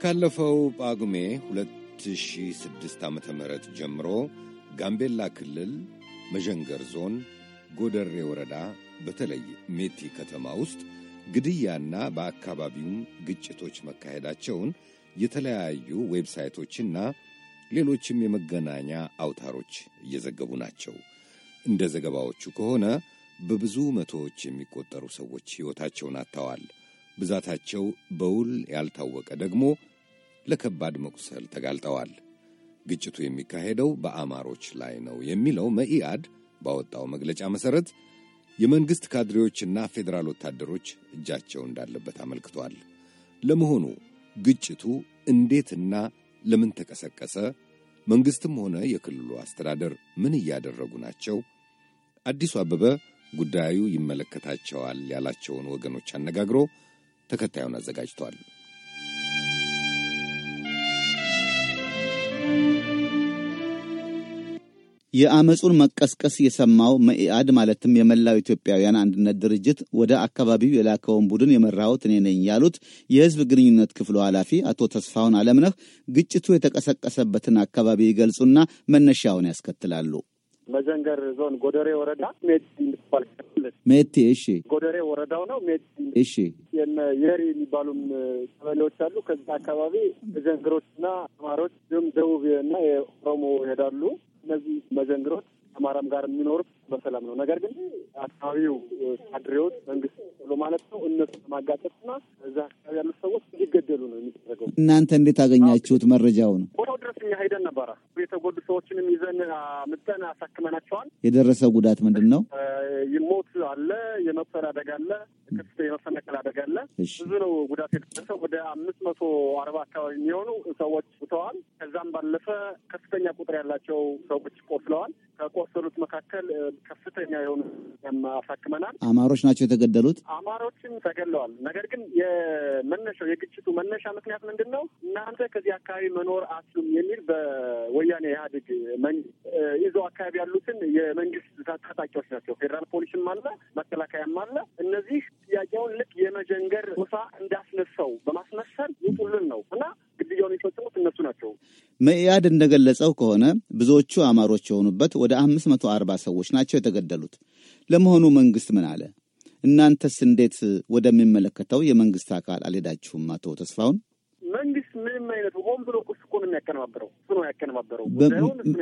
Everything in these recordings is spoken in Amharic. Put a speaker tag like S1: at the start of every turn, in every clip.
S1: ካለፈው ጳጉሜ 2006 ዓ ም ጀምሮ ጋምቤላ ክልል መዠንገር ዞን ጎደሬ ወረዳ በተለይ ሜቲ ከተማ ውስጥ ግድያና በአካባቢውም ግጭቶች መካሄዳቸውን የተለያዩ ዌብሳይቶችና ሌሎችም የመገናኛ አውታሮች እየዘገቡ ናቸው። እንደ ዘገባዎቹ ከሆነ በብዙ መቶዎች የሚቆጠሩ ሰዎች ሕይወታቸውን አጥተዋል። ብዛታቸው በውል ያልታወቀ ደግሞ ለከባድ መቁሰል ተጋልጠዋል። ግጭቱ የሚካሄደው በአማሮች ላይ ነው የሚለው መኢአድ ባወጣው መግለጫ መሠረት የመንግሥት ካድሬዎችና ፌዴራል ወታደሮች እጃቸው እንዳለበት አመልክቷል። ለመሆኑ ግጭቱ እንዴትና ለምን ተቀሰቀሰ? መንግሥትም ሆነ የክልሉ አስተዳደር ምን እያደረጉ ናቸው? አዲሱ አበበ ጉዳዩ ይመለከታቸዋል ያላቸውን ወገኖች አነጋግሮ ተከታዩን አዘጋጅቷል።
S2: የአመፁን መቀስቀስ የሰማው መኢአድ ማለትም የመላው ኢትዮጵያውያን አንድነት ድርጅት ወደ አካባቢው የላከውን ቡድን የመራሁት እኔ ነኝ ያሉት የሕዝብ ግንኙነት ክፍሉ ኃላፊ አቶ ተስፋሁን አለምነህ ግጭቱ የተቀሰቀሰበትን አካባቢ ይገልጹና መነሻውን ያስከትላሉ።
S3: መዠንገር ዞን ጎደሬ ወረዳ ሜቲ የምትባል
S2: ሜቴ እሺ፣
S3: ጎደሬ ወረዳው ነው። ሜቲ
S2: እሺ፣
S3: የሪ የሚባሉም ቀበሌዎች አሉ። ከዚህ አካባቢ መዠንግሮችና አማሮች እንዲሁም ደቡብ እና የኦሮሞ ይሄዳሉ። እነዚህ መዠንግሮች አማራም ጋር የሚኖሩት በሰላም ነው። ነገር ግን አካባቢው ካድሬዎች መንግስት ብሎ ማለት ነው እነሱ ለማጋጨትና እዛ አካባቢ ያሉት ሰዎች እንዲገደሉ ነው የሚደረገው።
S2: እናንተ እንዴት አገኛችሁት መረጃውን?
S3: ቦታው ድረስ እኛ ሄደን ነበረ። የተጎዱ ሰዎችንም ይዘን ምጠን አሳክመናቸዋል።
S2: የደረሰው ጉዳት ምንድን ነው?
S3: ይሞት አለ፣ የመቁሰል አደጋ አለ፣ ክፍት የመፈናቀል አደጋ አለ። ብዙ ነው ጉዳት የደረሰው። ወደ አምስት መቶ አርባ አካባቢ የሚሆኑ ሰዎች ሙተዋል። ከዛም ባለፈ ከፍተኛ ቁጥር ያላቸው ሰዎች ቆስለዋል። ከቆሰሉት መካከል ከፍተኛ የሆኑ አሳክመናል።
S2: አማሮች ናቸው የተገደሉት?
S3: አማሮችም ተገለዋል። ነገር ግን የመነሻው የግጭቱ መነሻ ምክንያት ምንድን ነው? እናንተ ከዚህ አካባቢ መኖር አትችሉም የሚል በወያኔ ኢህአዴግ ይዘው አካባቢ ያሉትን የመንግስት ታጣቂዎች ናቸው። ፌዴራል ፖሊስም አለ፣ መከላከያም አለ። እነዚህ ጥያቄውን ልክ የመዠንገር ጎሳ እንዳስነሳው በማስመሰል ይጡልን ነው እና ግድያውን የፈጸሙት እነሱ ናቸው።
S2: መኢአድ እንደገለጸው ከሆነ ብዙዎቹ አማሮች የሆኑበት ወደ አምስት መቶ አርባ ሰዎች ናቸው የተገደሉት። ለመሆኑ መንግስት ምን አለ? እናንተስ እንዴት ወደሚመለከተው የመንግስት አካል አልሄዳችሁም? አቶ ተስፋውን
S3: መንግስት ምንም አይነት ሆን ብሎ ቁስ እኮ ነው የሚያቀነባበረው። እሱ ነው ያቀነባበረው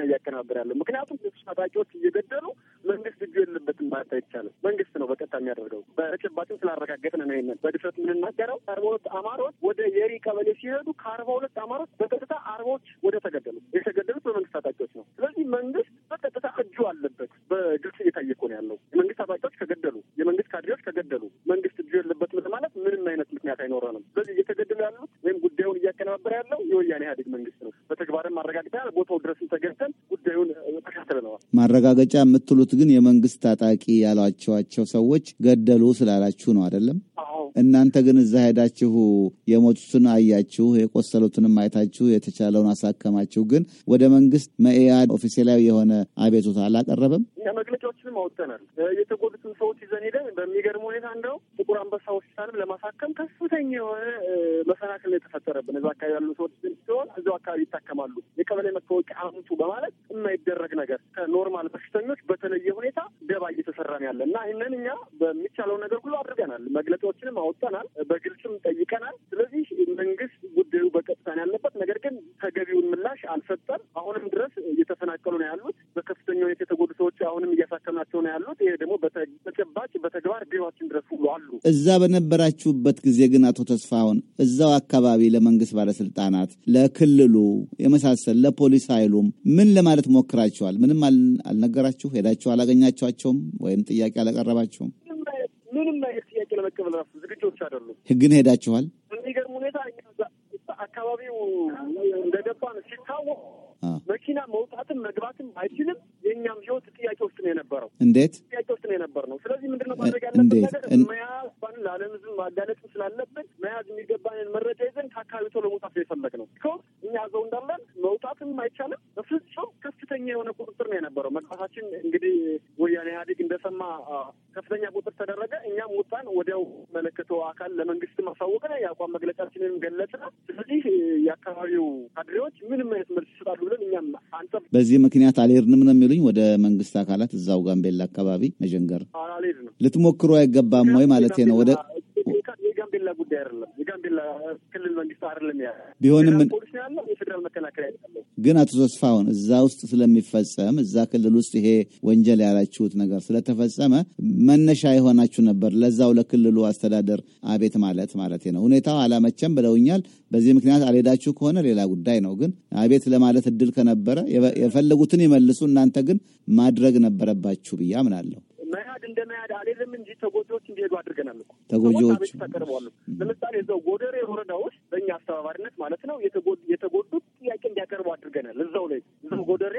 S3: እያቀነባበረ ያለው። ምክንያቱም ታጣቂዎች እየገደሉ መንግስት እጁ የለበትም ማለት አይቻልም። መንግስት ነው በቀጥታ የሚያደርገው። በተጨባጭም ስላረጋገጥን ነው ይሄንን በድፍረት የምንናገረው። አርባ ሁለት አማሮች ወደ የሪ ቀበሌ ሲሄዱ ከአርባ ሁለት አማሮች በቀጥታ አርባዎች ወደ ተገደሉ የተገደሉት በመንግስት ታጣቂዎች ነው። ስለዚህ መንግስት በቀጥታ እጁ አለበት። በግልጽ እየታየ እኮ ነው ያለው። የመንግስት ታጣቂዎች ከገደሉ፣ የመንግስት ካድሬዎች ከገደሉ መንግስት እጁ የለበትም ማለት ምንም አይነት ምክንያት አይኖረንም። ስለዚህ እየተገደሉ ያሉት ወይም ጉዳዩን እያቀነባበረ ያለው የወያኔ ኢህአዴግ መንግስት ነው። በተግባርም ማረጋግጠናል። ቦታው ድረስም ተከታትለነዋል።
S2: ማረጋገጫ የምትሉት ግን የመንግስት ታጣቂ ያሏቸዋቸው ሰዎች ገደሉ ስላላችሁ ነው አይደለም? እናንተ ግን እዛ ሄዳችሁ የሞቱትን አያችሁ፣ የቆሰሉትንም አይታችሁ የተቻለውን አሳከማችሁ። ግን ወደ መንግስት መኢአድ ኦፊሴላዊ የሆነ አቤቱታ አላቀረበም?
S3: እኛ መግለጫዎችንም አውጥተናል። የተጎዱትን ሰዎች ይዘን ሄደን በሚገርም ሁኔታ እንደው ጥቁር አንበሳ ሆስፒታልም ለማሳከም ከፍተኛ የሆነ መሰናክል ነው የተፈጠረብን። እዛ አካባቢ ያሉ ሰዎች ሲሆን እዛው አካባቢ ይታከማሉ። የቀበሌ መታወቂያ አምጡ በማለት የማይደረግ ነገር ከኖርማል በሽተኞች በተለየ ሁኔታ ደባ እየተሰራ ነው ያለ እና ይህንን እኛ በሚቻለው ነገር ሁሉ አድርገናል። መግለጫዎችንም አውጥተናል፣ በግልጽም ጠይቀናል። ስለዚህ መንግስት ጉዳዩ በቀጥታ ነው ያለበት። ነገር ግን ተገቢውን ምላሽ አልሰጠም። አሁንም ድረስ እየተፈናቀሉ ነው ያሉት። በከፍተኛ ሁኔታ የተጎዱ ሰዎች አሁንም እያሳከምናቸው ነው ያሉት። ይሄ ደግሞ በተጨባጭ በተግባር ቢሮችን ድረስ ሁሉ አሉ።
S2: እዛ በነበራችሁበት ጊዜ ግን አቶ ተስፋሁን እዛው አካባቢ ለመንግስት ባለስልጣናት፣ ለክልሉ የመሳሰል ለፖሊስ ኃይሉም ምን ለማለት ሞክራችኋል? ምንም አል- አልነገራችሁ? ሄዳችሁ አላገኛችኋቸውም? ወይም ጥያቄ አላቀረባችሁም?
S3: ምንም አይነት ጥያቄ ለመቀበል ራሱ ዝግጆች አይደሉም።
S2: ህግን ሄዳችኋል?
S3: የሚገርም ሁኔታ እኛ እዛ አካባቢው እንደገባን ሲታወቅ መኪና መውጣትም መግባትም አይችልም። የእኛም ህይወት ጥያቄ ውስጥ ነው የነበረው
S2: እንዴት
S3: ጥያቄ ውስጥ ነው የነበር ነው። ስለዚህ ምንድነው ማድረግ ያለብን? ነገር መያዝ የሚገባንን ለዓለም ህዝብ ማጋለጥም ስላለብን መያዝ የሚገባንን መረጃ ይዘን ከአካባቢ ቶሎ መውጣት ነው የፈለግነው። because እኛ ዘው እንዳለን መውጣትም አይቻልም። በፍጹም ከፍተኛ የሆነ ቁጥጥር ነው የነበረው። መግባታችን እንግዲህ ወያኔ ኢህአዴግ እንደሰማ ከፍተኛ ቁጥር ተደረገ። እኛም ውጣን ወዲያው መለከተው አካል ለመንግስት ማሳወቅን የአቋም መግለጫችንን ገለጽን። ስለዚህ የአካባቢው ካድሬዎች ምንም አይነት መልስ ይሰጣሉ ብለን እኛም አንጠብ
S2: በዚህ ምክንያት አልሄድንም ነው የሚሉኝ ወደ መንግስት አካላት እዛው ጋምቤላ አካባቢ መጀንገር ልትሞክሩ አይገባም ወይ ማለት ነው ወደ
S3: የጋምቤላ ጉዳይ አይደለም። የጋምቤላ ክልል መንግስት አይደለም ያ
S2: ቢሆንም
S3: ነው ያለው፣ የፌዴራል መከላከያ ያለው።
S2: ግን አቶ ተስፋሁን እዛ ውስጥ ስለሚፈጸም እዛ ክልል ውስጥ ይሄ ወንጀል ያላችሁት ነገር ስለተፈጸመ መነሻ የሆናችሁ ነበር ለዛው ለክልሉ አስተዳደር አቤት ማለት ማለት ነው። ሁኔታው አላመቸም ብለውኛል። በዚህ ምክንያት አልሄዳችሁ ከሆነ ሌላ ጉዳይ ነው። ግን አቤት ለማለት እድል ከነበረ የፈለጉትን ይመልሱ፣ እናንተ ግን ማድረግ ነበረባችሁ ብዬ አምናለሁ።
S3: መያድ እንደ መያድ አልሄድም እንጂ ተጎጂዎች እንዲሄዱ አድርገናል እኮ
S2: ተጎጂዎች
S3: አቤት ታቀርበዋሉ። ለምሳሌ እዛው ጎደሬ ወረዳ ውስጥ በእኛ አስተባባሪነት ማለት ነው የተጎዱት ጥያቄ እንዲያቀርቡ አድርገናል። እዛው ላይ እዛው ጎደሬ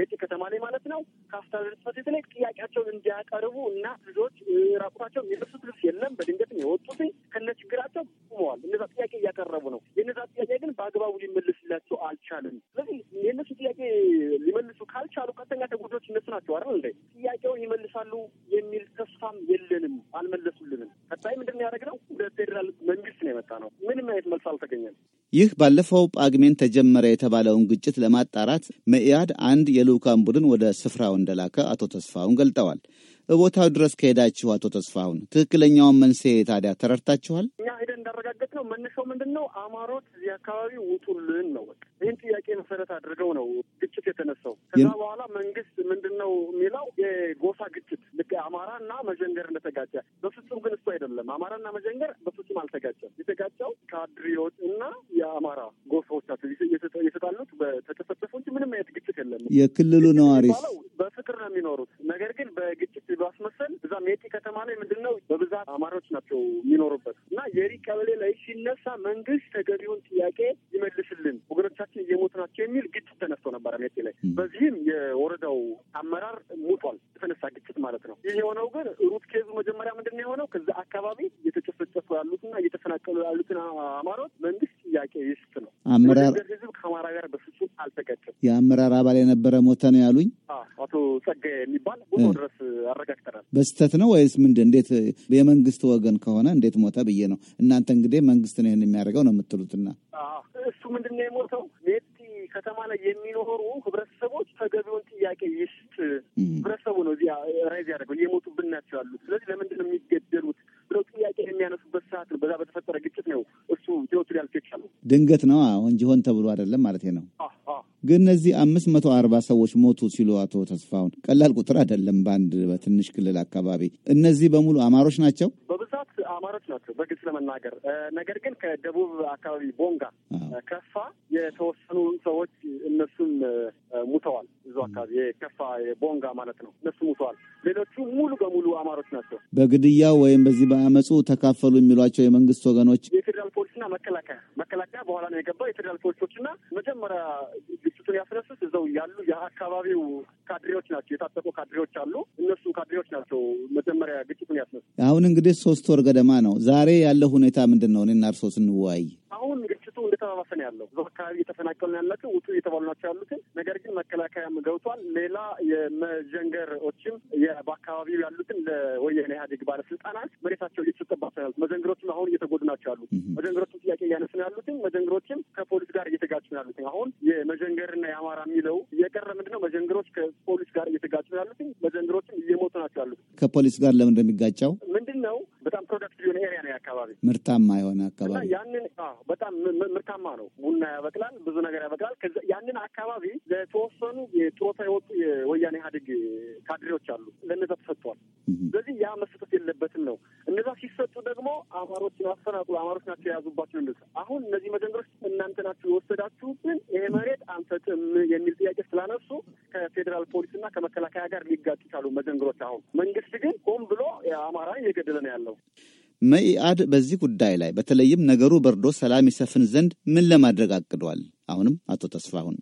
S3: የጭ ከተማ ላይ ማለት ነው ከአስተዳደር ጽሕፈት ቤት ላይ ጥያቄያቸውን እንዲያቀርቡ እና ልጆች ራቁታቸው የሚለብሱት ልብስ የለም በድንገት ነው የወጡት ከነ ችግራቸው ቁመዋል። እነዛ ጥያቄ እያቀረቡ ነው። የነዛ ጥያቄ ግን በአግባቡ ሊመልስላቸው አልቻልም። ስለዚህ የእነሱ ጥያቄ ሊመልሱ ካልቻሉ ቀጥተኛ ተጎጂዎች እነሱ ናቸው አይደል እንዴ? ጥያቄውን ይመልሳሉ የሚል ተስፋም የለንም። አልመለሱልንም። ቀጣይ ምንድን ነው ያደረግነው? ወደ ፌዴራል መንግስት ነው የመጣ ነው። ምንም አይነት መልስ አልተገኘም።
S2: ይህ ባለፈው ጳጉሜን ተጀመረ የተባለውን ግጭት ለማጣራት መኢአድ አንድ የልዑካን ቡድን ወደ ስፍራው እንደላከ አቶ ተስፋሁን ገልጠዋል። ቦታው ድረስ ከሄዳችሁ አቶ ተስፋሁን ትክክለኛውን መንስኤ ታዲያ ተረድታችኋል?
S3: እኛ ሄደን እንዳረጋገጥ ነው መነሻው ምንድን ነው? አማሮች እዚህ አካባቢ ውጡልን ነው። ይህን ጥያቄ መሰረት አድርገው ነው ግጭት የተነሳው። ከዛ በኋላ መንግስት ምንድን ነው የሚለው የጎሳ ግጭት ልክ አማራ እና መጀንገር እንደተጋጨ፣ በፍጹም ግን እሱ አይደለም። አማራና መጀንገር በፍጹም አልተጋጨም። የተጋጨው ካድሬዎች እና የአማራ ጎሳዎቻቸው የተጣሉት በተጨፈጨፉ እንጂ ምንም አይነት ግጭት የለም።
S2: የክልሉ ነዋሪስ
S3: በፍቅር ነው የሚኖሩት። ነገር ግን በግጭት ባስመሰል እዛ ሜጢ ከተማ ላይ ምንድን ነው በብዛት አማሮች ናቸው የሚኖሩበት እና የሪ ቀበሌ ላይ ሲነሳ መንግስት ተገቢውን ጥያቄ ይመልስልን፣ ወገኖቻችን እየሞቱ ናቸው የሚል ግጭት ተነስቶ ነበረ ሜጢ ላይ። በዚህም የወረዳው አመራር ሙቷል፣ የተነሳ ግጭት ማለት ነው። ይህ የሆነው ግን ሩት ኬዙ መጀመሪያ ምንድን ነው የሆነው ከዛ አካባቢ እየተጨፈጨፉ ያሉትና እየተፈናቀሉ ያሉትን አማሮች መንግስት ጥያቄ ይስጥ ነው።
S2: አመራር
S3: ህዝብ ከአማራ ጋር በፍጹም አልተጋጨም።
S2: የአመራር አባል የነበረ ሞተ ነው ያሉኝ
S3: ጸጋዬ የሚባል ቦታው ድረስ አረጋግጠናል።
S2: በስተት ነው ወይስ ምንድን? እንዴት የመንግስት ወገን ከሆነ እንዴት ሞተ ብዬ ነው። እናንተ እንግዲህ መንግስት ነው ይህን የሚያደርገው ነው የምትሉትና
S3: እሱ ምንድን ነው የሞተው ከተማ ላይ የሚኖሩ ህብረተሰቦች ተገቢውን ጥያቄ ይስጥ። ህብረተሰቡ ነው እዚያ ራይዝ ያደርገው እየሞቱብን ናቸው ያሉት። ስለዚህ ለምንድን ነው የሚገደሉት ብለው ጥያቄ የሚያነሱበት ሰዓት ነው። በዛ በተፈጠረ ግጭት ነው እሱ ህይወቱ ሊያልፍ የቻለው።
S2: ድንገት ነው እንጂ ሆን ተብሎ አይደለም ማለት ነው። ግን እነዚህ አምስት መቶ አርባ ሰዎች ሞቱ ሲሉ አቶ ተስፋሁን ቀላል ቁጥር አይደለም። በአንድ በትንሽ ክልል አካባቢ እነዚህ በሙሉ አማሮች ናቸው።
S3: አማሮች ናቸው በግልጽ ለመናገር ነገር ግን ከደቡብ አካባቢ ቦንጋ፣ ከፋ የተወሰኑ ሰዎች እነሱም ሙተዋል። እዙ አካባቢ የከፋ ቦንጋ ማለት ነው እነሱ ሙተዋል። ሌሎቹ ሙሉ በሙሉ አማሮች ናቸው።
S2: በግድያው ወይም በዚህ በአመፁ ተካፈሉ የሚሏቸው የመንግስት ወገኖች
S3: የፌዴራል ፖሊስና መከላከያ መከላከያ በኋላ ነው የገባው። የፌዴራል ፖሊሶችና መጀመሪያ ግጭቱን ያስነሱት እዛው ያሉ የአካባቢው ካድሬዎች ናቸው። የታጠቁ ካድሬዎች አሉ። እነሱ ካድሬዎች ናቸው መጀመሪያ ግጭቱን ያስነሱ።
S2: አሁን እንግዲህ ሶስት ወር ገደማ ነው። ዛሬ ያለው ሁኔታ ምንድን ነው? እኔና እርሶ ስንወያይ
S3: እንደተባባሰ ነው ያለው። እዛው አካባቢ እየተፈናቀሉ ነው ያላቸው፣ ውጡ እየተባሉ ናቸው ያሉትን። ነገር ግን መከላከያም ገብቷል። ሌላ የመጀንገሮችም በአካባቢው ያሉትን ለወያኔ ኢህአዴግ ባለስልጣናት መሬታቸው እየተሰጠባቸው ያሉት መጀንገሮችም አሁን እየተጎዱ ናቸው ያሉት። መጀንገሮችም ጥያቄ እያነሱ ነው ያሉትን። መጀንገሮችም ከፖሊስ ጋር እየተጋጩ ነው ያሉትን። አሁን የመጀንገርና የአማራ የሚለው እየቀረ ምንድን ነው? መጀንገሮች ከፖሊስ ጋር እየተጋጩ ነው ያሉትን። መጀንገሮችም እየሞቱ ናቸው ያሉት።
S2: ከፖሊስ ጋር ለምን እንደሚጋጫው
S3: ምንድን ነው? በጣም productive የሆነ area ነው አካባቢ
S2: ምርታማ የሆነ አካባቢ
S3: ያንን በጣም ምርታማ ነው። ቡና ያበቅላል፣ ብዙ ነገር ያበቅላል። ያንን አካባቢ ለተወሰኑ የጡረታ የወጡ የወያኔ ኢህአዴግ ካድሬዎች አሉ። ለእነዛ ተሰጥቷል። ስለዚህ ያ መሰጠት የለበትም ነው። እነዛ ሲሰጡ ደግሞ አማሮችን አፈናቅሉ፣ አማሮች ናቸው የያዙባቸው። እንደዛ አሁን እነዚህ መጀንገሮች እናንተ ናችሁ የወሰዳችሁብን ይሄ መሬት አንሰጥም የሚል ጥያቄ ስላነሱ ከፌዴራል ፖሊስና ከመከላከያ ጋር ሊጋጩ ቻሉ መጀንገሮች። አሁን መንግስት ግን ሆን ብሎ አማራን እየገደለ ነው ያለው።
S2: መኢአድ በዚህ ጉዳይ ላይ በተለይም ነገሩ በርዶ ሰላም ይሰፍን ዘንድ ምን ለማድረግ አቅዷል? አሁንም አቶ ተስፋሁን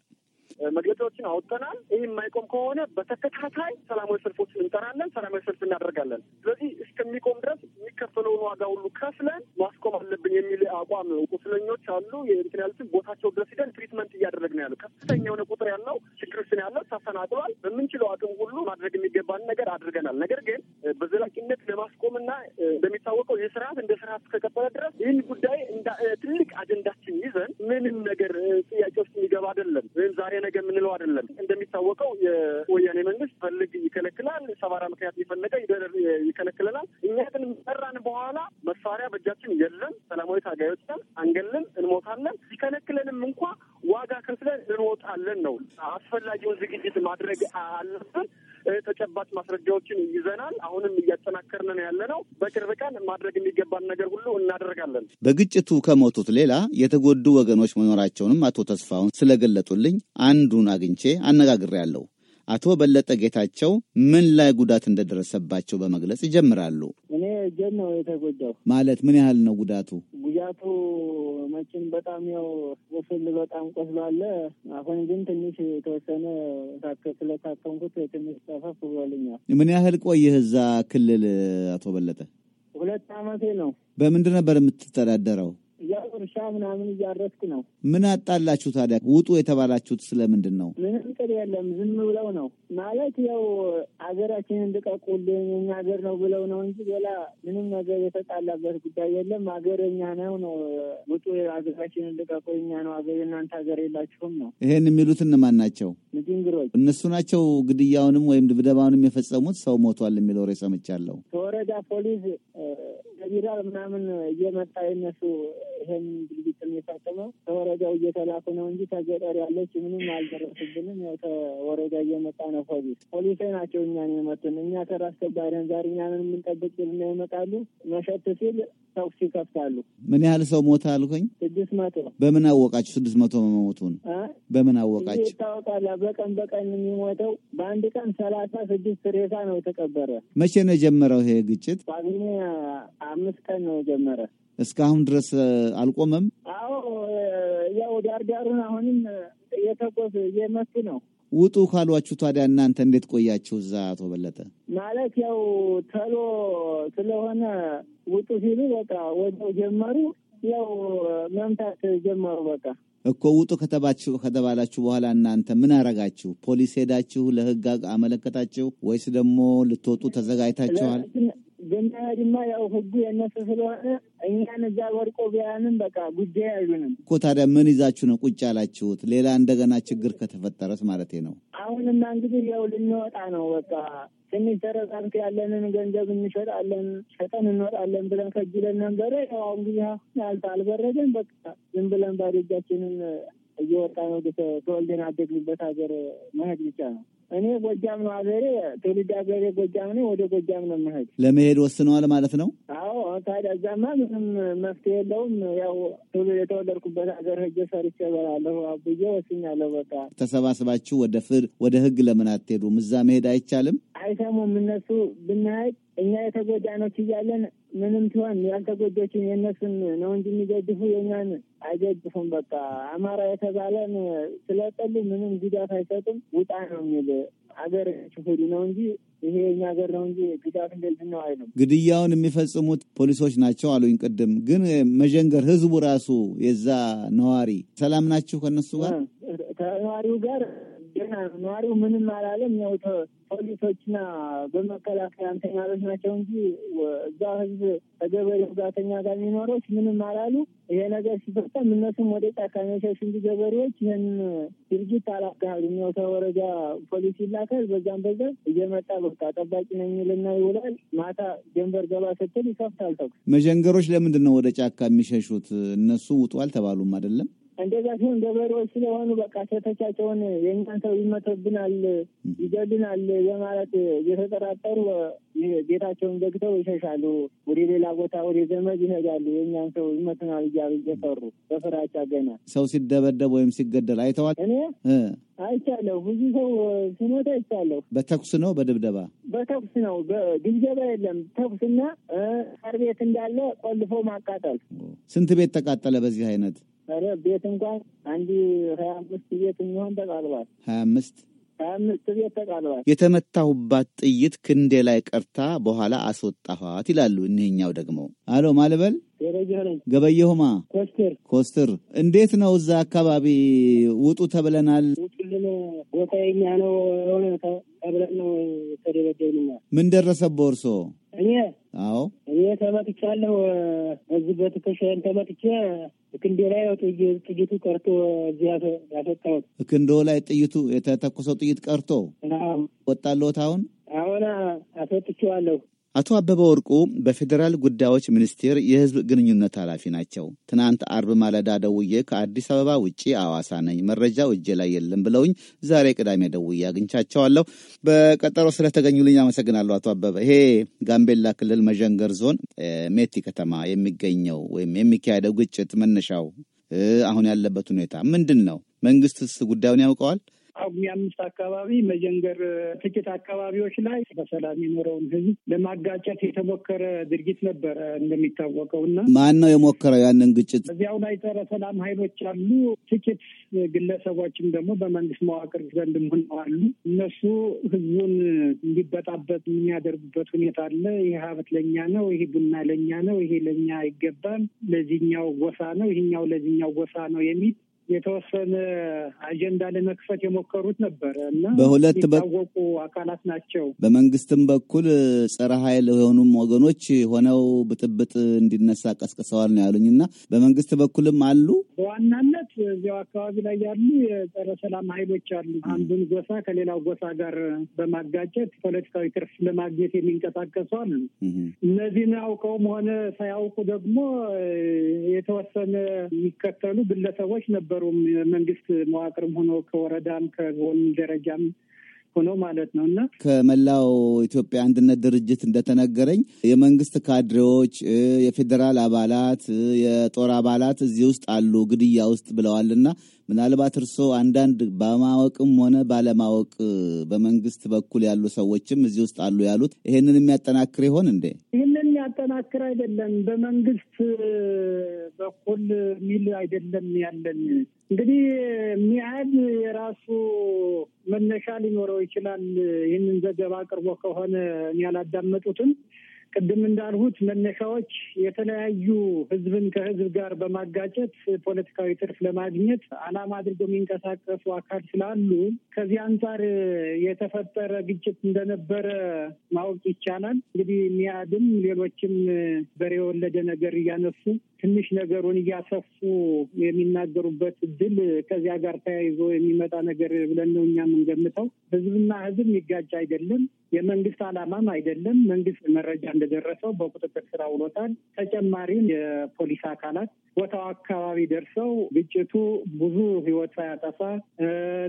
S3: መግለጫዎችን አወጥተናል። ይህ የማይቆም ከሆነ በተከታታይ ሰላማዊ ሰልፎችን እንጠራለን፣ ሰላማዊ ሰልፍ እናደርጋለን። ስለዚህ እስከሚቆም ድረስ የሚከፈለውን ዋጋ ሁሉ ከፍለን ማስቆም አለብን የሚል አቋም ቁስለኞች አሉ። የእንትን ያሉትን ቦታቸው ድረስ ሂደን ትሪትመንት እያደረግን ያለው ከፍተኛ የሆነ ቁጥር ያለው ችግር ውስጥ ያለው ተፈናቅሏል። በምንችለው አቅም ሁሉ ማድረግ የሚገባን ነገር አድርገናል። ነገር ግን በዘላቂነት ለማስቆምና ይህ ስርዓት እንደ ስርዓት እስከቀጠለ ድረስ ይህን ጉዳይ ትልቅ አጀንዳችን ይዘን ምንም ነገር ጥያቄ ውስጥ የሚገባ አይደለም፣ ወይም ዛሬ ነገ የምንለው አይደለም። እንደሚታወቀው የወያኔ መንግስት ፈልግ ይከለክላል፣ ሰባራ ምክንያት የፈለገ ይከለክለናል። እኛ ግን ሰራን በኋላ መሳሪያ በእጃችን የለም። ሰላማዊ ታጋዮች ነን፣ አንገልም፣ እንሞታለን። ሲከለክለንም እንኳ ዋጋ ከፍለን እንወጣለን ነው። አስፈላጊውን ዝግጅት ማድረግ አለብን። ተጨባጭ ማስረጃዎችን ይዘናል። አሁንም እያጠናከርን ነው ያለ ነው። በቅርብ ቀን ማድረግ የሚገባን ነገር ሁሉ እናደርጋለን።
S2: በግጭቱ ከሞቱት ሌላ የተጎዱ ወገኖች መኖራቸውንም አቶ ተስፋውን ስለገለጡልኝ አንዱን አግኝቼ አነጋግሬያለሁ። አቶ በለጠ ጌታቸው ምን ላይ ጉዳት እንደደረሰባቸው በመግለጽ ይጀምራሉ።
S4: እኔ እጄን ነው የተጎዳው።
S2: ማለት ምን ያህል ነው ጉዳቱ?
S4: ጉዳቱ መቼም በጣም ያው ቁስል በጣም ቆስሏል። አሁን ግን ትንሽ የተወሰነ ስለታከምኩት ትንሽ ጠፈፍ ብሎልኛል።
S2: ምን ያህል ቆየህ እዛ ክልል አቶ በለጠ?
S4: ሁለት ዓመቴ ነው።
S2: በምንድን ነበር የምትተዳደረው?
S4: ያው እርሻ ምናምን እያረስክ ነው።
S2: ምን አጣላችሁ ታዲያ? ውጡ የተባላችሁት ስለምንድን ነው?
S4: ምንም ቅድ የለም። ዝም ብለው ነው ማለት ያው ሀገራችንን እንድቀቁልን የኛ ሀገር ነው ብለው ነው እንጂ ሌላ ምንም ነገር የተጣላበት ጉዳይ የለም። ሀገር የኛ ነው ነው ውጡ፣ ሀገራችንን እንድቀቁ የኛ ነው ሀገር፣ የእናንተ ሀገር የላችሁም ነው።
S2: ይሄን የሚሉት እነማን ናቸው?
S4: ምጅንግሮች
S2: እነሱ ናቸው ግድያውንም ወይም ድብደባውንም የፈጸሙት። ሰው ሞቷል የሚለው ወሬ ሰምቻለሁ።
S4: ከወረዳ ፖሊስ ከቢራ ምናምን እየመጣ የነሱ ይሄን ድርጊት የሚፈጽመው ከወረዳው እየተላኩ ነው እንጂ ከገጠር ያለች ምንም አልደረሱብንም። ያው ከወረዳ እየመጣ ነው ፖሊስ ፖሊሴ ናቸው እኛን የመቱን። እኛ ተራ አስከባሪን ዛሬ እኛንን የምንጠብቅ ልና ይመጣሉ። መሸት ሲል ተኩስ ይከፍታሉ።
S2: ምን ያህል ሰው ሞተ አልኩኝ?
S4: ስድስት መቶ
S2: በምን አወቃችሁ? ስድስት መቶ መሞቱን በምን አወቃችሁ?
S4: ይታወቃል። በቀን በቀን የሚሞተው በአንድ ቀን ሰላሳ ስድስት ሬሳ ነው የተቀበረ።
S2: መቼ ነው የጀመረው ይሄ ግጭት?
S4: ጳጉሜ አምስት ቀን ነው የጀመረ።
S2: እስካሁን ድረስ አልቆመም።
S4: አዎ ያው ዳርዳሩን አሁንም እየተኮስ እየመቱ ነው።
S2: ውጡ ካሏችሁ ታዲያ እናንተ እንዴት ቆያችሁ እዛ? አቶ በለጠ
S4: ማለት ያው ተሎ ስለሆነ ውጡ ሲሉ በቃ ወደው ጀመሩ። ያው መምታት ጀመሩ። በቃ
S2: እኮ ውጡ ከተባችሁ ከተባላችሁ በኋላ እናንተ ምን አረጋችሁ? ፖሊስ ሄዳችሁ ለህግ አመለከታችሁ ወይስ ደግሞ ልትወጡ ተዘጋጅታችኋል?
S4: ብንሄድማ ያው ህጉ የነሱ ስለሆነ እኛን እዛ ወድቆ ቢያንም በቃ ጉዳይ አይሉንም
S2: እኮ። ታዲያ ምን ይዛችሁ ነው ቁጭ ያላችሁት? ሌላ እንደገና ችግር ከተፈጠረስ ማለት ነው።
S4: አሁንማ እንግዲህ ያው ልንወጣ ነው። በቃ ትንሽ ተረጋግተ ያለንን ገንዘብ እንሸጣለን፣ ሸጠን እንወጣለን ብለን ከጅለን ነበረ። ያው ያልታ አልበረደን። በቃ ዝም ብለን ባዶ እጃችንን እየወጣ ነው። ተወልደን አደግንበት ሀገር መሄድ ብቻ ነው። እኔ ጎጃም ነው ሀገሬ፣ ትውልድ ሀገሬ ጎጃም ነው። ወደ ጎጃም ነው መሄድ
S2: ለመሄድ ወስነዋል ማለት ነው።
S4: አዎ ታዲያ እዛማ ምንም መፍትሄ የለውም። ያው ትውልድ የተወለድኩበት ሀገር ሄጄ ሰርቼ እበላለሁ ብዬ ወስኛለሁ። በቃ
S2: ተሰባስባችሁ ወደ ፍር ወደ ህግ ለምን አትሄዱም? እዛ መሄድ አይቻልም?
S4: አይሰሙም እነሱ ብንሄድ እኛ የተጎዳኖች እያለን ምንም ሲሆን ያልተጎጆችን የእነሱን ነው እንጂ የሚገድፉ የእኛን አይገድፉም። በቃ አማራ የተባለን ስለጠሉ ምንም ጉዳት አይሰጡም። ውጣ ነው የሚል አገር ችሁዱ ነው እንጂ ይሄ የኛ ሀገር ነው እንጂ ጉዳት እንደዚህ ነው አይሉም።
S2: ግድያውን የሚፈጽሙት ፖሊሶች ናቸው አሉኝ ቅድም። ግን መዠንገር ህዝቡ ራሱ የዛ ነዋሪ ሰላም ናችሁ ከእነሱ ጋር
S4: ከነዋሪው ጋር ገና ነዋሪው ምንም አላለም። ያው ፖሊሶችና በመከላከያ አንተኛሎች ናቸው እንጂ እዛ ህዝብ ከገበሬው ጋር ከኛ ጋር የሚኖሮች ምንም አላሉ። ይሄ ነገር ሲፈጸም እነሱም ወደ ጫካ የሚሸሹ እንጂ ገበሬዎች ይህን ድርጊት አላካሄዱም። ያው ከወረዳ ፖሊስ ይላካል። በዛም በዛም እየመጣ በቃ ጠባቂ ነኝ ይልና ይውላል። ማታ ጀንበር ገባ ስትል ይከፍታል ተኩስ።
S2: መዠንገሮች ለምንድን ነው ወደ ጫካ የሚሸሹት? እነሱ ውጡ አልተባሉም አይደለም?
S4: እንደዛ ሲሆን ገበሬዎች ስለሆኑ በቃ ሴቶቻቸውን የእኛን ሰው ይመቶብናል፣ ይገሉናል በማለት እየተጠራጠሩ ቤታቸውን ዘግተው ይሸሻሉ። ወደ ሌላ ቦታ ወደ ዘመድ ይሄዳሉ። የእኛን ሰው ይመቱናል እያሉ እየፈሩ በፍራቻ ገና
S2: ሰው ሲደበደብ ወይም ሲገደል አይተዋል?
S4: እኔ አይቻለሁ። ብዙ ሰው ሲሞት አይቻለሁ።
S2: በተኩስ ነው በድብደባ?
S4: በተኩስ ነው። ድብደባ የለም። ተኩስና ሳር ቤት እንዳለ ቆልፎ ማቃጠል።
S2: ስንት ቤት ተቃጠለ በዚህ አይነት?
S4: ኧረ ቤት እንኳን አንድ ሀያ አምስት ቤት የሚሆን ተቃጥሏል።
S2: ሀያ አምስት
S4: አምስት ቤት ተቃጥሏል።
S2: የተመታሁባት ጥይት ክንዴ ላይ ቀርታ በኋላ አስወጣኋት ይላሉ። እኒህኛው ደግሞ አሎ ማልበል ገበየሁማ
S4: ኮስተር
S2: ኮስትር እንዴት ነው? እዛ አካባቢ ውጡ ተብለናል።
S4: ውጭልን ቦታ የኛ ነው የሆነ ተብለን ነው ተደበደብንኛ።
S2: ምን ደረሰብዎ እርሶ?
S4: እኔ
S2: አዎ
S4: እኔ ተመትቻለሁ። እዚህ በትከሻዬን ተመትቼ ክንዴ ላይ ጥይ- ጥይቱ ቀርቶ እዚህ ያፈጣሁት
S2: ክንዶ ላይ ጥይቱ የተተኮሰው ጥይት ቀርቶ ወጣልዎት አሁን?
S4: አሁን አስወጥቼዋለሁ።
S2: አቶ አበበ ወርቁ በፌዴራል ጉዳዮች ሚኒስቴር የሕዝብ ግንኙነት ኃላፊ ናቸው። ትናንት አርብ ማለዳ ደውዬ ከአዲስ አበባ ውጪ አዋሳ ነኝ፣ መረጃው እጄ ላይ የለም ብለውኝ ዛሬ ቅዳሜ ደውዬ አግኝቻቸዋለሁ። በቀጠሮ ስለተገኙልኝ አመሰግናለሁ አቶ አበበ። ይሄ ጋምቤላ ክልል መዠንገር ዞን ሜቲ ከተማ የሚገኘው ወይም የሚካሄደው ግጭት መነሻው አሁን ያለበት ሁኔታ ምንድን ነው? መንግስትስ ጉዳዩን ያውቀዋል?
S5: ጳጉሜ አምስት አካባቢ መጀንገር ጥቂት አካባቢዎች ላይ በሰላም የኖረውን ህዝብ ለማጋጨት የተሞከረ ድርጊት ነበረ እንደሚታወቀው እና
S2: ማን ነው የሞከረው ያንን ግጭት?
S5: እዚያው ላይ ጸረ ሰላም ኃይሎች አሉ። ጥቂት ግለሰቦችም ደግሞ በመንግስት መዋቅር ዘንድም ሆነው አሉ። እነሱ ህዝቡን እንዲበጣበጥ የሚያደርጉበት ሁኔታ አለ። ይህ ሀብት ለእኛ ነው፣ ይህ ቡና ለእኛ ነው፣ ይሄ ለእኛ አይገባም፣ ለዚህኛው ጎሳ ነው፣ ይህኛው ለዚህኛው ጎሳ ነው የሚል የተወሰነ አጀንዳ ለመክፈት የሞከሩት ነበረ እና
S2: በሁለት
S5: የታወቁ አካላት ናቸው።
S2: በመንግስትም በኩል ጸረ ኃይል የሆኑም ወገኖች ሆነው ብጥብጥ እንዲነሳ ቀስቅሰዋል ነው ያሉኝ እና በመንግስት በኩልም አሉ።
S5: በዋናነት እዚያው አካባቢ ላይ ያሉ የጸረ ሰላም ኃይሎች አሉ። አንዱን ጎሳ ከሌላው ጎሳ ጋር በማጋጨት ፖለቲካዊ ትርፍ ለማግኘት የሚንቀሳቀሱ አሉ። እነዚህን አውቀውም ሆነ ሳያውቁ ደግሞ የተወሰነ የሚከተሉ ግለሰቦች ነበሩም የመንግስት መዋቅርም ሆኖ ከወረዳም ከዞን ደረጃም ሆኖ ማለት ነው። እና
S2: ከመላው ኢትዮጵያ አንድነት ድርጅት እንደተነገረኝ የመንግስት ካድሬዎች የፌዴራል አባላት የጦር አባላት እዚህ ውስጥ አሉ ግድያ ውስጥ ብለዋልና ምናልባት እርስዎ አንዳንድ በማወቅም ሆነ ባለማወቅ በመንግስት በኩል ያሉ ሰዎችም እዚህ ውስጥ አሉ ያሉት። ይሄንን የሚያጠናክር ይሆን እንዴ?
S5: ያጠናክር አይደለም በመንግስት በኩል ሚል አይደለም ያለን። እንግዲህ ሚያድ የራሱ መነሻ ሊኖረው ይችላል። ይህንን ዘገባ አቅርቦ ከሆነ ያላዳመጡትም ቅድም እንዳልሁት መነሻዎች የተለያዩ ህዝብን ከህዝብ ጋር በማጋጨት ፖለቲካዊ ትርፍ ለማግኘት ዓላማ አድርገው የሚንቀሳቀሱ አካል ስላሉ ከዚህ አንጻር የተፈጠረ ግጭት እንደነበረ ማወቅ ይቻላል። እንግዲህ ሚያድም ሌሎችም በሬ የወለደ ነገር እያነሱ ትንሽ ነገሩን እያሰፉ የሚናገሩበት እድል ከዚያ ጋር ተያይዞ የሚመጣ ነገር ብለን ነው እኛ የምንገምተው። ህዝብና ህዝብ የሚጋጭ አይደለም። የመንግስት ዓላማም አይደለም። መንግስት መረጃ እንደደረሰው በቁጥጥር ስር አውሎታል። ተጨማሪም የፖሊስ አካላት ቦታው አካባቢ ደርሰው ግጭቱ ብዙ ህይወት ሳያጠፋ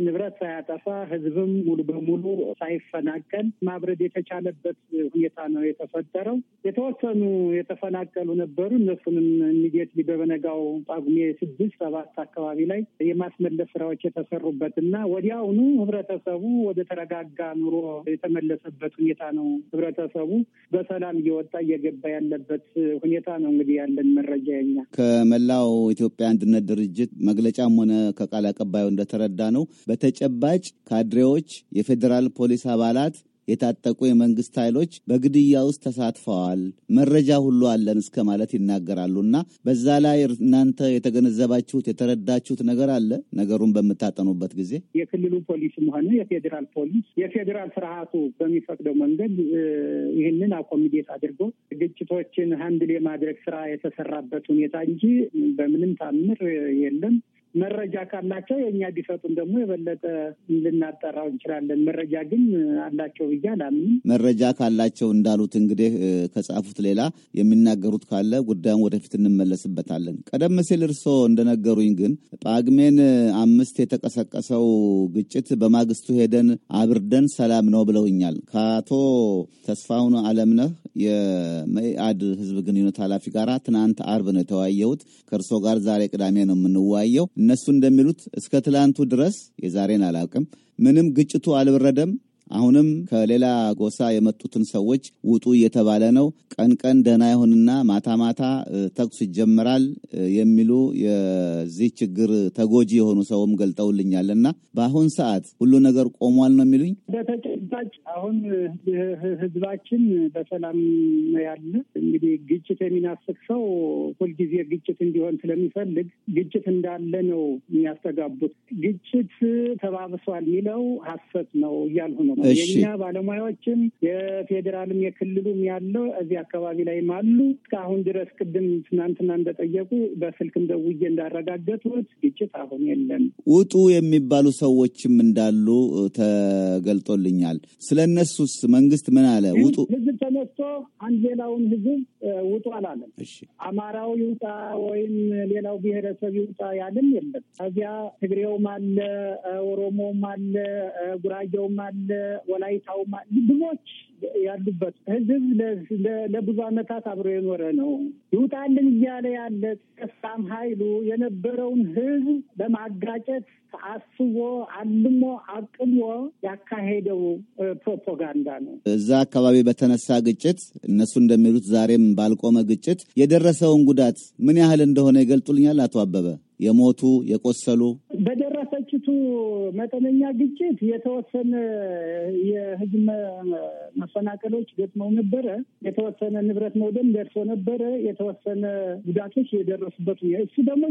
S5: ንብረት ሳያጠፋ ህዝብም ሙሉ በሙሉ ሳይፈናቀል ማብረድ የተቻለበት ሁኔታ ነው የተፈጠረው። የተወሰኑ የተፈናቀሉ ነበሩ። እነሱንም ኢሚዲየትሊ በበነጋው ጳጉሜ ስድስት ሰባት አካባቢ ላይ የማስመለስ ስራዎች የተሰሩበት እና ወዲያውኑ ህብረተሰቡ ወደ ተረጋጋ ኑሮ የተመለሰበት ሁኔታ ነው። ህብረተሰቡ በሰላም እየወጣ እየገባ ያለበት ሁኔታ ነው። እንግዲህ ያለን መረጃ የኛ
S2: ከመላው ኢትዮጵያ አንድነት ድርጅት መግለጫም ሆነ ከቃል አቀባዩ እንደተረዳ ነው። በተጨባጭ ካድሬዎች፣ የፌዴራል ፖሊስ አባላት የታጠቁ የመንግስት ኃይሎች በግድያ ውስጥ ተሳትፈዋል፣ መረጃ ሁሉ አለን እስከ ማለት ይናገራሉ። እና በዛ ላይ እናንተ የተገነዘባችሁት የተረዳችሁት ነገር አለ? ነገሩን በምታጠኑበት ጊዜ
S5: የክልሉ ፖሊስም ሆነ የፌዴራል ፖሊስ የፌዴራል ስርዓቱ በሚፈቅደው መንገድ ይህንን አኮሚዴት አድርጎ ግጭቶችን ሀንድል የማድረግ ስራ የተሰራበት ሁኔታ እንጂ በምንም ታምር የለም። መረጃ ካላቸው የእኛ ቢሰጡን ደግሞ የበለጠ ልናጠራው እንችላለን። መረጃ ግን አላቸው ብዬ አላምንም።
S2: መረጃ ካላቸው እንዳሉት እንግዲህ ከጻፉት ሌላ የሚናገሩት ካለ ጉዳዩን ወደፊት እንመለስበታለን። ቀደም ሲል እርስዎ እንደነገሩኝ ግን ጳጉሜን አምስት የተቀሰቀሰው ግጭት በማግስቱ ሄደን አብርደን ሰላም ነው ብለውኛል። ከአቶ ተስፋሁን አለምነህ የመኢአድ ህዝብ ግንኙነት ኃላፊ ጋር ትናንት አርብ ነው የተወያየሁት። ከእርስዎ ጋር ዛሬ ቅዳሜ ነው የምንወያየው። እነሱ እንደሚሉት እስከ ትላንቱ ድረስ የዛሬን አላውቅም፣ ምንም ግጭቱ አልበረደም፣ አሁንም ከሌላ ጎሳ የመጡትን ሰዎች ውጡ እየተባለ ነው። ቀን ቀን ደህና ይሁንና ማታ ማታ ተኩስ ይጀመራል የሚሉ የዚህ ችግር ተጎጂ የሆኑ ሰውም ገልጠውልኛል። እና በአሁን ሰዓት ሁሉ ነገር ቆሟል ነው የሚሉኝ።
S5: በተጨባጭ አሁን ህዝባችን በሰላም ያለ እንግዲህ ግጭት የሚናፍቅ ሰው ሁልጊዜ ግጭት እንዲሆን ስለሚፈልግ ግጭት እንዳለ ነው የሚያስተጋቡት። ግጭት ተባብሷል የሚለው ሀሰት ነው እያልሁ ነው። የእኛ ባለሙያዎችም የፌዴራልም የክልሉም ያለው እዚህ አካባቢ ላይም አሉ። እስካሁን ድረስ ቅድም ትናንትና እንደጠየቁ በስልክም ደውዬ እንዳረጋገጡት ግጭት አሁን የለም።
S2: ውጡ የሚባሉ ሰዎችም እንዳሉ ተገልጦልኛል። ስለ እነሱስ መንግስት ምን አለ? ውጡ
S5: ህዝብ ተነስቶ አንድ ሌላውን ህዝብ ውጡ አላለም። አማራው ይውጣ ወይም ሌላው ብሔረሰብ ይውጣ ያለም የለም። ከዚያ ትግሬውም አለ፣ ኦሮሞውም አለ፣ ጉራጌውም አለ፣ ወላይታውም አለ ብዙዎች ያሉበት ህዝብ ለብዙ ዓመታት አብሮ የኖረ ነው። ይውጣልን እያለ ያለ ተስፋም ኃይሉ የነበረውን ህዝብ ለማጋጨት አስቦ አልሞ አቅሞ ያካሄደው ፕሮፓጋንዳ ነው።
S2: እዛ አካባቢ በተነሳ ግጭት እነሱ እንደሚሉት ዛሬም ባልቆመ ግጭት የደረሰውን ጉዳት ምን ያህል እንደሆነ ይገልጡልኛል አቶ አበበ? የሞቱ የቆሰሉ
S5: በደረሰችቱ መጠነኛ ግጭት የተወሰነ የህዝብ መፈናቀሎች ገጥመው ነበረ። የተወሰነ ንብረት መውደም ደርሶ ነበረ። የተወሰነ ጉዳቶች የደረሱበት እሱ ደግሞ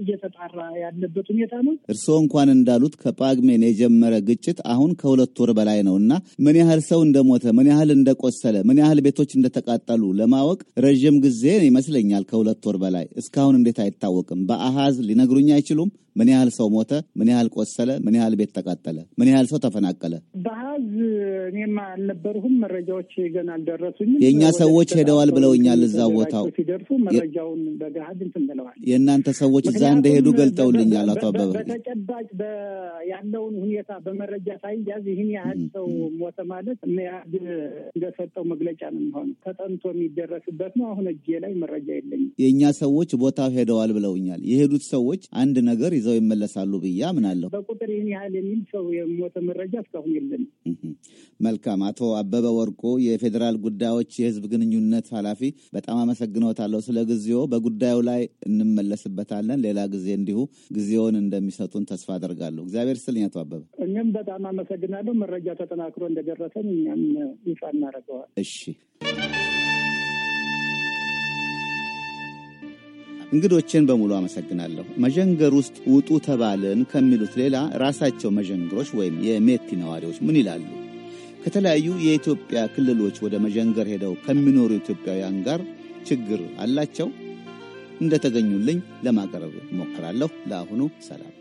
S5: እየተጣራ ያለበት ሁኔታ ነው።
S2: እርስዎ እንኳን እንዳሉት ከጳግሜን የጀመረ ግጭት አሁን ከሁለት ወር በላይ ነው እና ምን ያህል ሰው እንደሞተ፣ ምን ያህል እንደቆሰለ፣ ምን ያህል ቤቶች እንደተቃጠሉ ለማወቅ ረዥም ጊዜ ይመስለኛል። ከሁለት ወር በላይ እስካሁን እንዴት አይታወቅም? በአሃዝ ሊነግሩኝ አይችሉም? ምን ያህል ሰው ሞተ? ምን ያህል ቆሰለ? ምን ያህል ቤት ተቃጠለ? ምን ያህል ሰው ተፈናቀለ?
S5: በአሃዝ እኔም አልነበርሁም። መረጃዎች ገና አልደረሱኝም።
S2: የእኛ ሰዎች ሄደዋል ብለውኛል። እዛ ቦታው
S5: ሲደርሱ መረጃውን በገሃድ እንትን ብለዋል።
S2: የእናንተ ሰዎች እዛ እንደሄዱ ገልጠውልኛል። አቶ አበበ
S5: በተጨባጭ ያለውን ሁኔታ በመረጃ ሳይያዝ ይህን ያህል ሰው ሞተ ማለት መያድ እንደሰጠው መግለጫ ነው የሚሆነው። ተጠንቶ የሚደረስበት ነው። አሁን እጄ ላይ መረጃ የለኝም።
S2: የእኛ ሰዎች ቦታው ሄደዋል ብለውኛል። የሄዱት ሰዎች አንድ ነገር ይዘው ይመለሳሉ ብዬ አምናለሁ።
S5: በቁጥር ይህን ያህል የሚል ሰው የሞተ መረጃ እስካሁን የለንም።
S2: መልካም። አቶ አበበ ወርቆ የፌዴራል ጉዳዮች የህዝብ ግንኙነት ኃላፊ፣ በጣም አመሰግኖታለሁ ስለ ጊዜው። በጉዳዩ ላይ እንመለስበታለን። ሌላ ጊዜ እንዲሁ ጊዜውን እንደሚሰጡን ተስፋ አደርጋለሁ። እግዚአብሔር ስጥልኝ አቶ አበበ።
S5: እኛም በጣም አመሰግናለሁ። መረጃ ተጠናክሮ እንደደረሰን እኛም ይፋ እናደርገዋል።
S2: እሺ። እንግዶችን በሙሉ አመሰግናለሁ። መዠንገር ውስጥ ውጡ ተባልን ከሚሉት ሌላ ራሳቸው መዠንገሮች ወይም የሜቲ ነዋሪዎች ምን ይላሉ? ከተለያዩ የኢትዮጵያ ክልሎች ወደ መዠንገር ሄደው ከሚኖሩ ኢትዮጵያውያን ጋር ችግር አላቸው? እንደተገኙልኝ ለማቅረብ እሞክራለሁ። ለአሁኑ ሰላም።